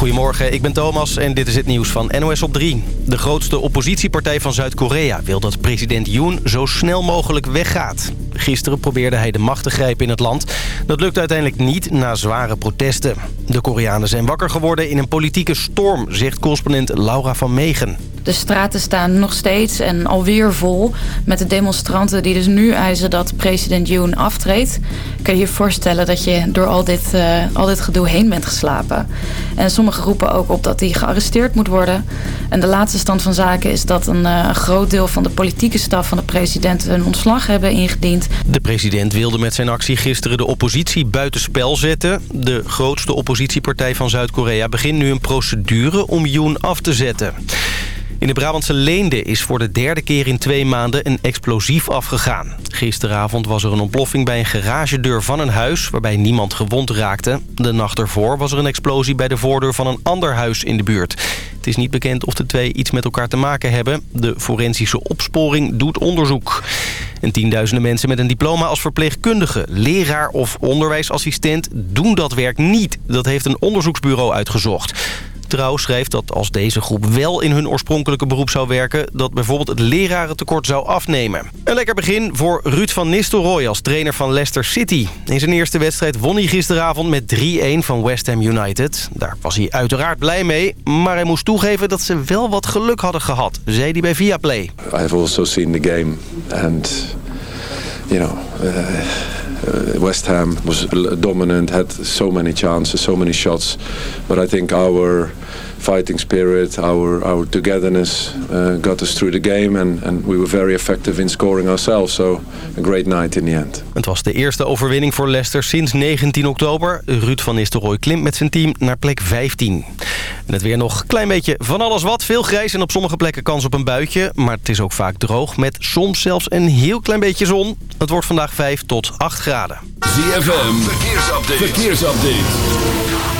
Goedemorgen, ik ben Thomas en dit is het nieuws van NOS op 3. De grootste oppositiepartij van Zuid-Korea wil dat president Yoon zo snel mogelijk weggaat. Gisteren probeerde hij de macht te grijpen in het land. Dat lukt uiteindelijk niet na zware protesten. De Koreanen zijn wakker geworden in een politieke storm, zegt correspondent Laura van Megen. De straten staan nog steeds en alweer vol met de demonstranten die dus nu eisen dat president Yoon aftreedt. Kan je je voorstellen dat je door al dit, uh, al dit gedoe heen bent geslapen. En sommigen roepen ook op dat hij gearresteerd moet worden. En de laatste stand van zaken is dat een uh, groot deel van de politieke staf van de president een ontslag hebben ingediend. De president wilde met zijn actie gisteren de oppositie buitenspel zetten. De grootste oppositiepartij van Zuid-Korea begint nu een procedure om Yoon af te zetten. In de Brabantse Leende is voor de derde keer in twee maanden een explosief afgegaan. Gisteravond was er een ontploffing bij een garagedeur van een huis... waarbij niemand gewond raakte. De nacht ervoor was er een explosie bij de voordeur van een ander huis in de buurt. Het is niet bekend of de twee iets met elkaar te maken hebben. De forensische opsporing doet onderzoek. En tienduizenden mensen met een diploma als verpleegkundige, leraar of onderwijsassistent... doen dat werk niet. Dat heeft een onderzoeksbureau uitgezocht. Trouw schrijft dat als deze groep wel in hun oorspronkelijke beroep zou werken... dat bijvoorbeeld het lerarentekort zou afnemen. Een lekker begin voor Ruud van Nistelrooy als trainer van Leicester City. In zijn eerste wedstrijd won hij gisteravond met 3-1 van West Ham United. Daar was hij uiteraard blij mee, maar hij moest toegeven dat ze wel wat geluk hadden gehad, zei hij bij Viaplay. I have also seen the game and you know... Uh... Uh, West Ham was dominant, had so many chances, so many shots. But I think our fighting spirit, our, our togetherness uh, got us through the game. And, and we were very effective in scoring ourselves. So a great night in the end. Het was de eerste overwinning voor Leicester sinds 19 oktober. Ruud van Nistelrooy klimt met zijn team naar plek 15. En het weer nog een klein beetje van alles wat. Veel grijs en op sommige plekken kans op een buitje. Maar het is ook vaak droog met soms zelfs een heel klein beetje zon. Het wordt vandaag 5 tot 8 graden. ZFM, verkeersupdate. verkeersupdate.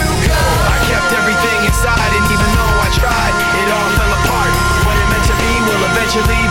kept everything inside, and even though I tried, it all fell apart. What it meant to me will eventually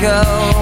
go.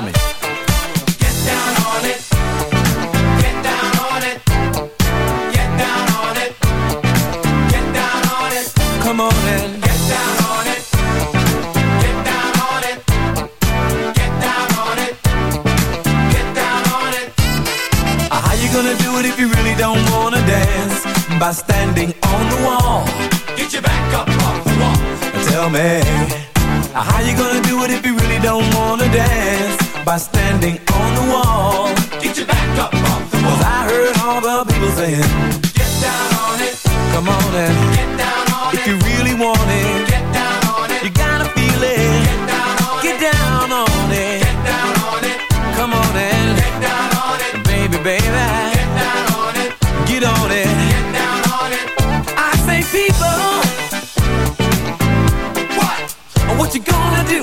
Me. Get down on it. Get down on it. Get down on it. Get down on it. Come on Get down on it. Get down on it. Get down on it. Get down on it. How you gonna do it if you really don't wanna dance? By standing on the wall. Get your back up off the wall. Tell me, uh, how you gonna do it if you really don't wanna dance? By standing on the wall. Get your back up off the Cause. I heard all the people saying, Get down on it. come on and Get down on if it. you really want it, Get down on it. you gotta feel it. Get down on Get it. down on it. Get down on it. Come on and Get down on it. baby, baby, Get down on it. get on it. Get down on it. I say people, What? what you gonna do?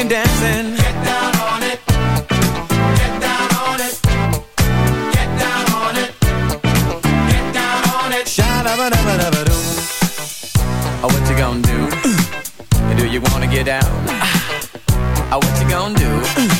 you're dancing, Get down on it. Get down on it. Get down on it. Get down on it. sha-da-ba-da-ba-da-ba-doo. Oh, what you gonna do? Do you wanna get down? Oh, what you gonna do?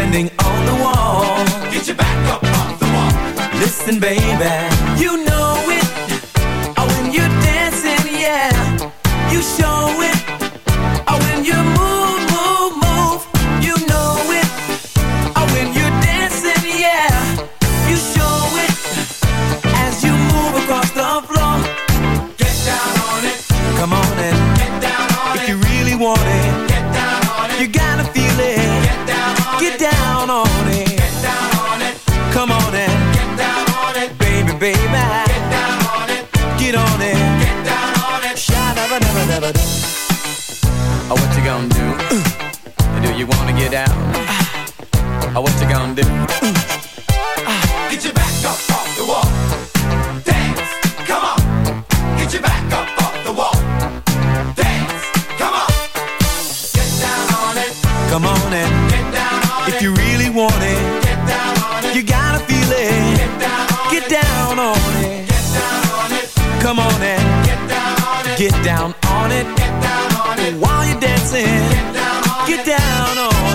Get it.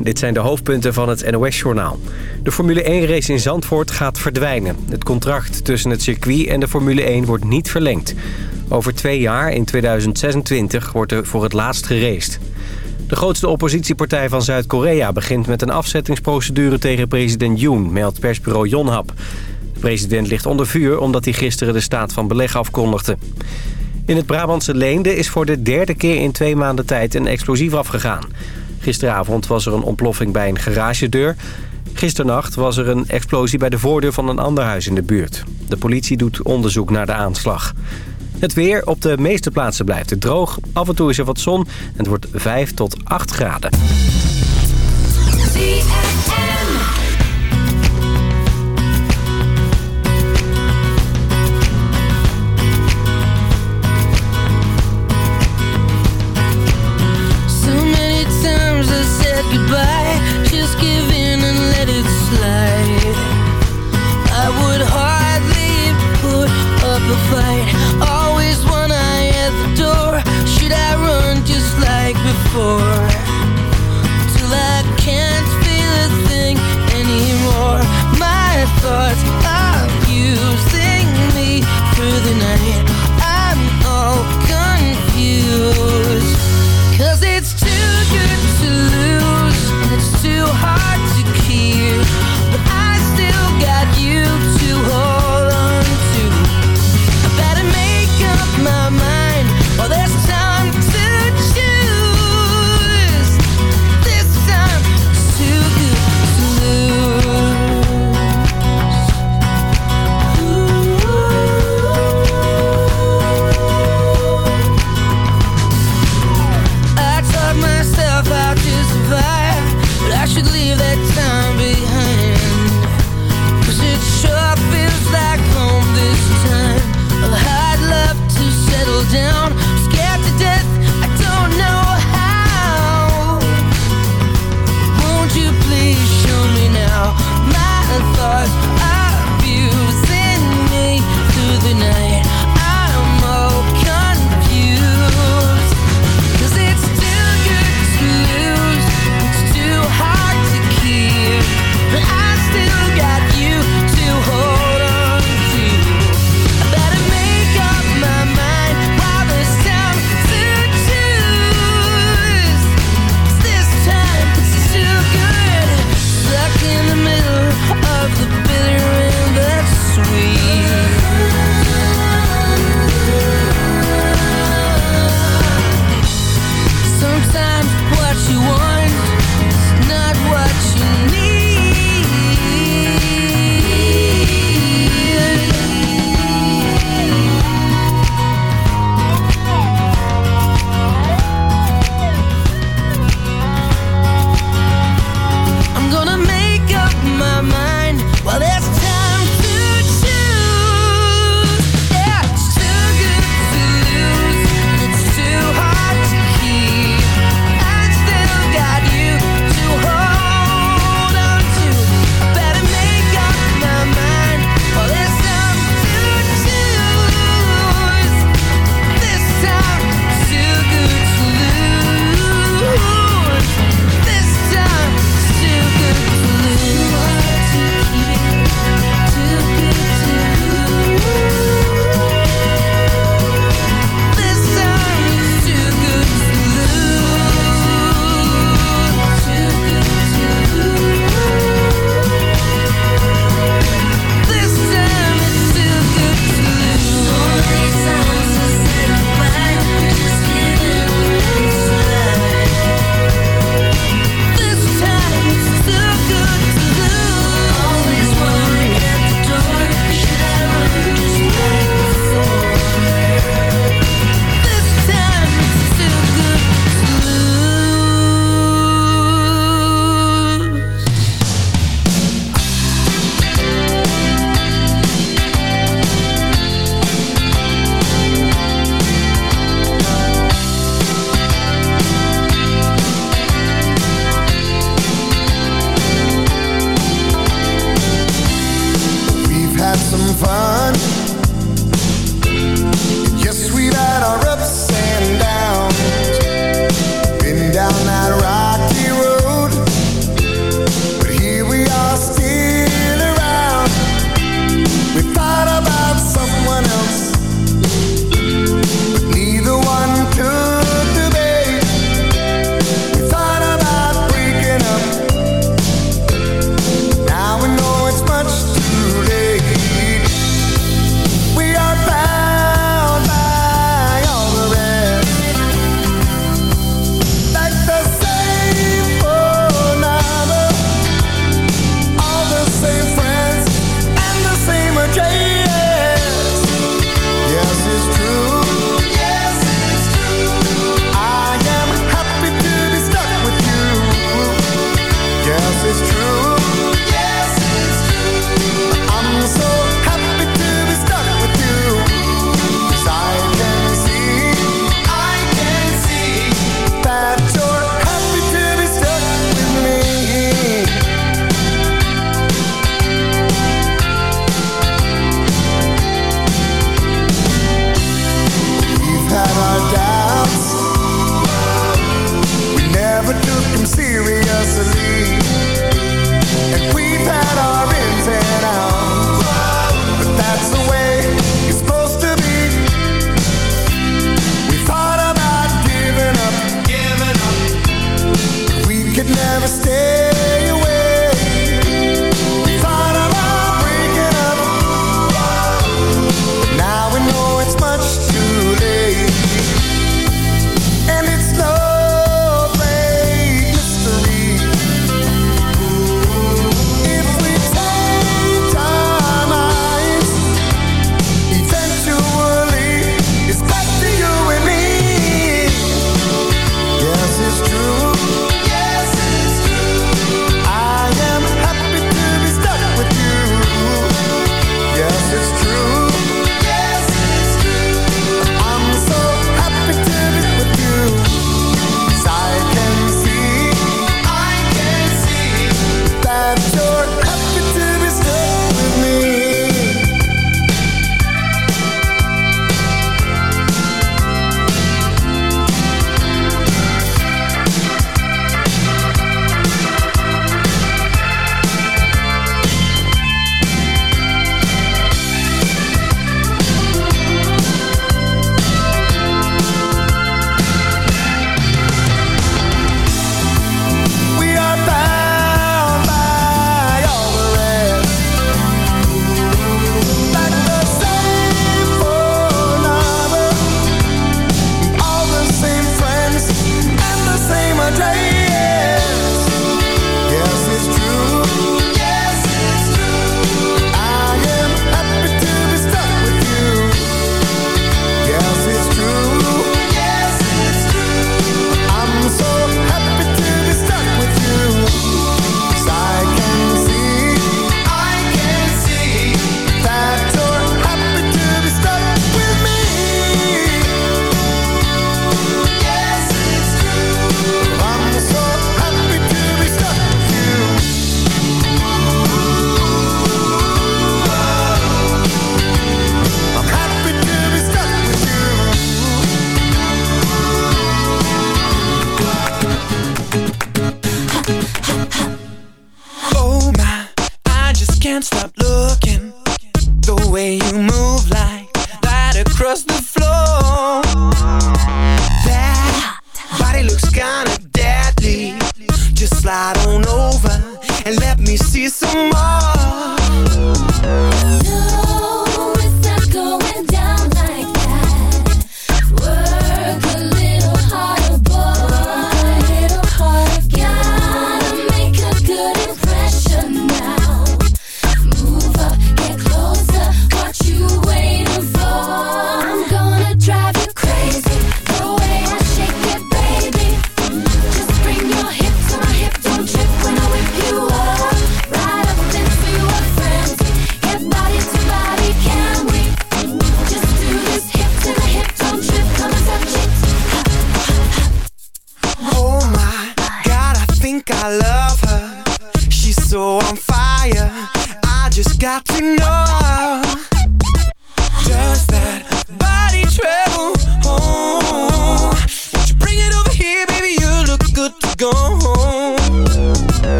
Dit zijn de hoofdpunten van het NOS-journaal. De Formule 1-race in Zandvoort gaat verdwijnen. Het contract tussen het circuit en de Formule 1 wordt niet verlengd. Over twee jaar, in 2026, wordt er voor het laatst geraced. De grootste oppositiepartij van Zuid-Korea begint met een afzettingsprocedure tegen president Yoon, meldt persbureau Yonhap. De president ligt onder vuur omdat hij gisteren de staat van beleg afkondigde. In het Brabantse Leende is voor de derde keer in twee maanden tijd een explosief afgegaan. Gisteravond was er een ontploffing bij een garagedeur. Gisternacht was er een explosie bij de voordeur van een ander huis in de buurt. De politie doet onderzoek naar de aanslag. Het weer op de meeste plaatsen blijft het droog. Af en toe is er wat zon en het wordt 5 tot 8 graden.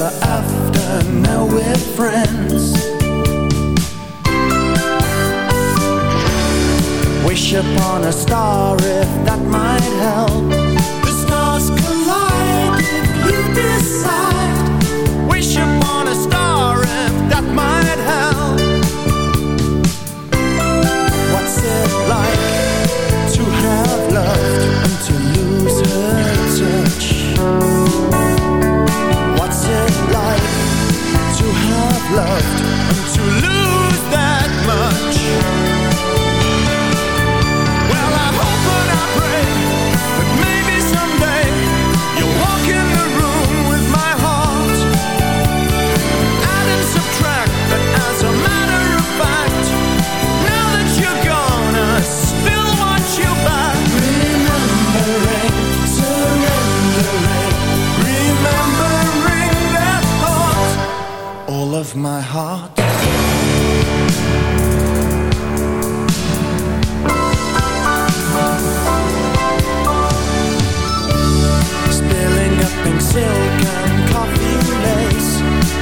ever after, now we're friends. Wish upon a star if that might help. of my heart. Spilling up in silk and coffee lace.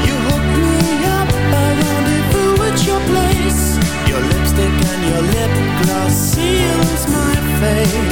You hook me up, I rendezvous at your place. Your lipstick and your lip gloss seals my face.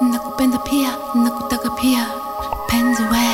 nakupenda pia nakutaka pia. Penzi wewe